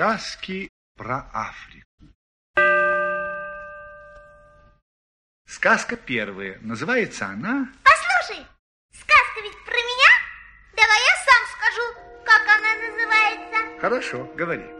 Сказки про Африку. Сказка первая. Называется она... Послушай, сказка ведь про меня? Давай я сам скажу, как она называется. Хорошо, говори.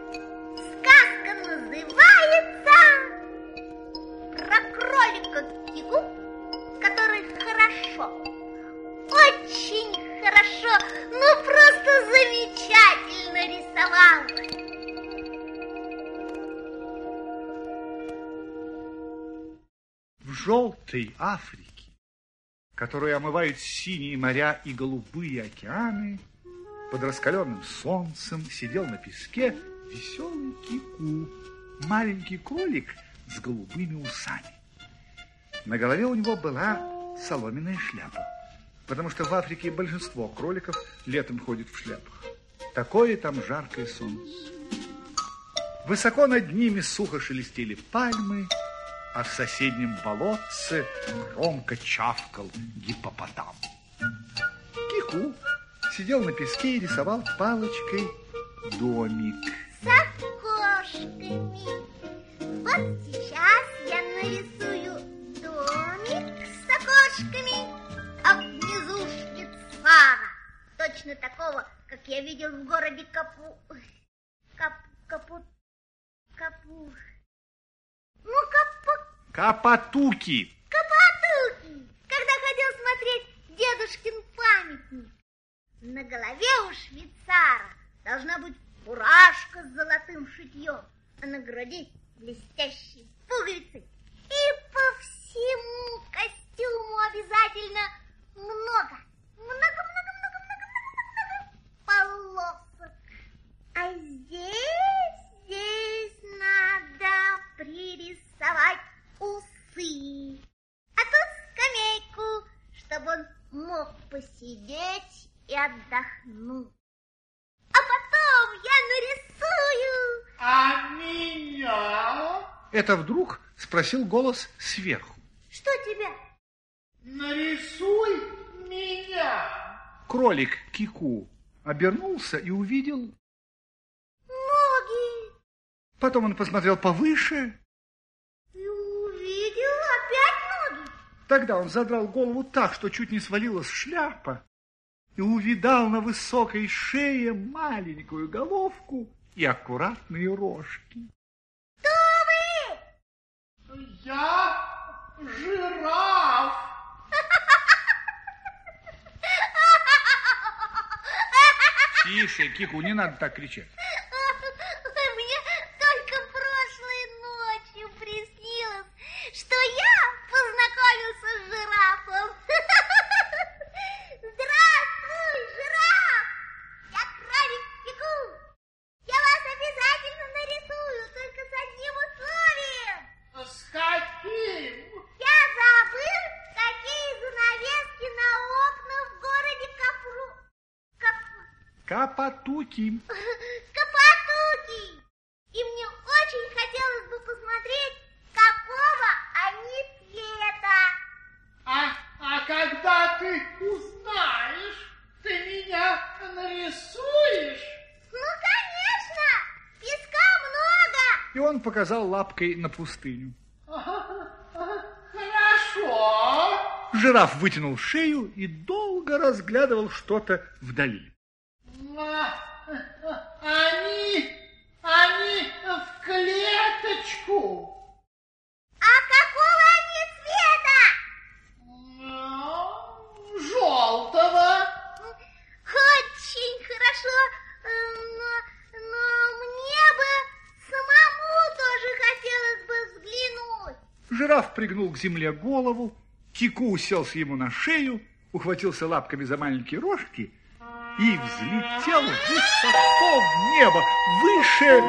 Желтой Африке, которую омывают синие моря и голубые океаны, под раскаленным солнцем сидел на песке веселый кику, маленький кролик с голубыми усами. На голове у него была соломенная шляпа, потому что в Африке большинство кроликов летом ходит в шляпах. Такое там жаркое солнце. Высоко над ними сухо шелестели пальмы, а в соседнем болотце громко чавкал гипопотам. Кику сидел на песке и рисовал палочкой домик. С окошками. Вот сейчас я нарисую домик с окошками, а внизу швейцара. Точно такого, как я видел в городе Капу... Кап... Капу... Капу... Ну, Капу... Капатуки. Капатуки, когда ходил смотреть дедушкин памятник. На голове у швейцара должна быть фуражка с золотым шитьем, а на груди блестящие пуговицы. И по всему костюму обязательно много, посидеть и отдохнуть. А потом я нарисую. А меня? Это вдруг спросил голос сверху. Что тебя? Нарисуй меня. Кролик Кику обернулся и увидел... Ноги. Потом он посмотрел повыше. И увидел опять ноги. Тогда он задрал голову так, что чуть не свалилась шляпа, и увидал на высокой шее маленькую головку и аккуратные рожки. Кто вы? Я жираф. Тише, Кику, не надо так кричать. Мне только прошлой ночью приснилось, что я познакомился с жирафом. Здравствуй, жираф! Я кролик Кику. Я вас обязательно нарисую, только с одним условием. С каким? Я забыл, какие занавески на окнах в городе Капру... Кап... Капатуки. Капатуки! И мне очень хотелось бы посмотреть, какого они цвета. А, а когда ты узнаешь, ты меня нарисуешь? Ну, конечно! Песка много! И он показал лапкой на пустыню. Хорошо. Жираф вытянул шею и долго разглядывал что-то вдали. Они, они в клеточку. А какого они цвета? Ну, Желтого. Очень хорошо, э, но, но мне бы самому тоже хотелось бы взглянуть. Жираф пригнул к земле голову, Кику уселся ему на шею, ухватился лапками за маленькие рожки и взлетел высоко небо, выше...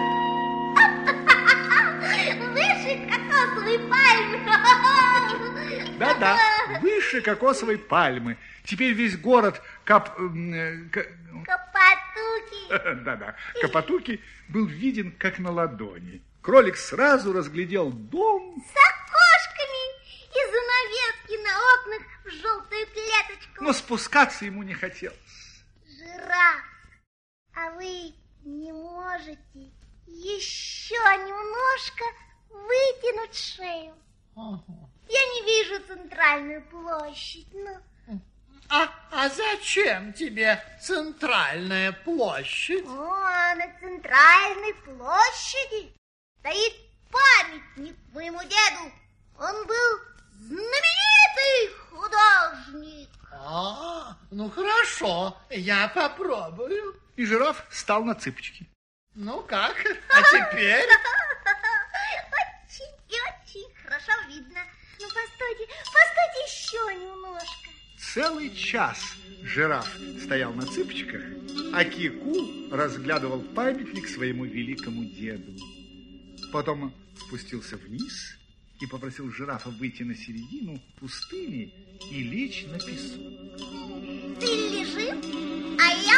Выше кокосовой пальмы. Да-да, выше кокосовой пальмы. Теперь весь город Кап... э, К- Копатуки. Да-да, Капатуки был виден как на ладони. Кролик сразу разглядел дом. С окошками и занавески на окнах в желтую клеточку. Но спускаться ему не хотелось. Жираф, а вы не можете еще немножко вытянуть шею. Я не вижу центральную площадь, но... А, а зачем тебе центральная площадь? О, на центральной площади стоит памятник моему деду. Он был знаменитый художник. А, ну хорошо, я попробую. И жираф встал на цыпочки. Ну как? А теперь? Очень и очень хорошо видно. Ну, постойте, постойте еще немножко. Целый час жираф стоял на цыпочках, а Кику разглядывал памятник своему великому деду. Потом спустился вниз и попросил жирафа выйти на середину пустыни и лечь на песок. Ты лежи, а я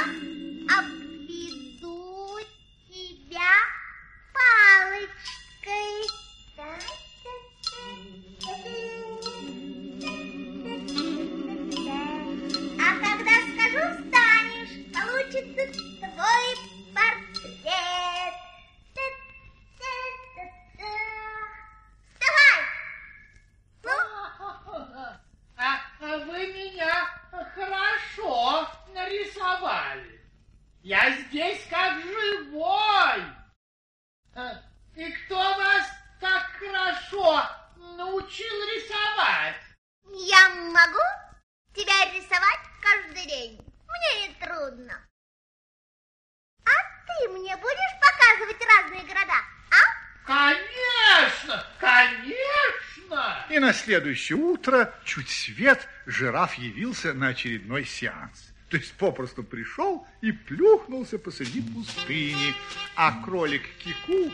И на следующее утро, чуть свет, жираф явился на очередной сеанс. То есть попросту пришел и плюхнулся посреди пустыни, а кролик Кику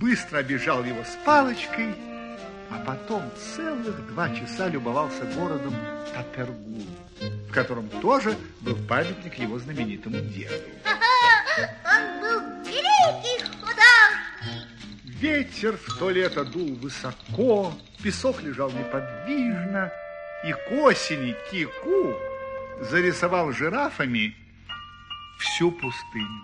быстро обежал его с палочкой, а потом целых два часа любовался городом Татергу, в котором тоже был памятник его знаменитому деду. Ветер в то лето дул высоко, песок лежал неподвижно, и к осени Кику зарисовал жирафами всю пустыню.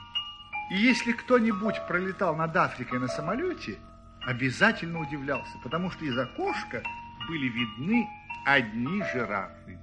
И если кто-нибудь пролетал над Африкой на самолете, обязательно удивлялся, потому что из окошка были видны одни жирафы.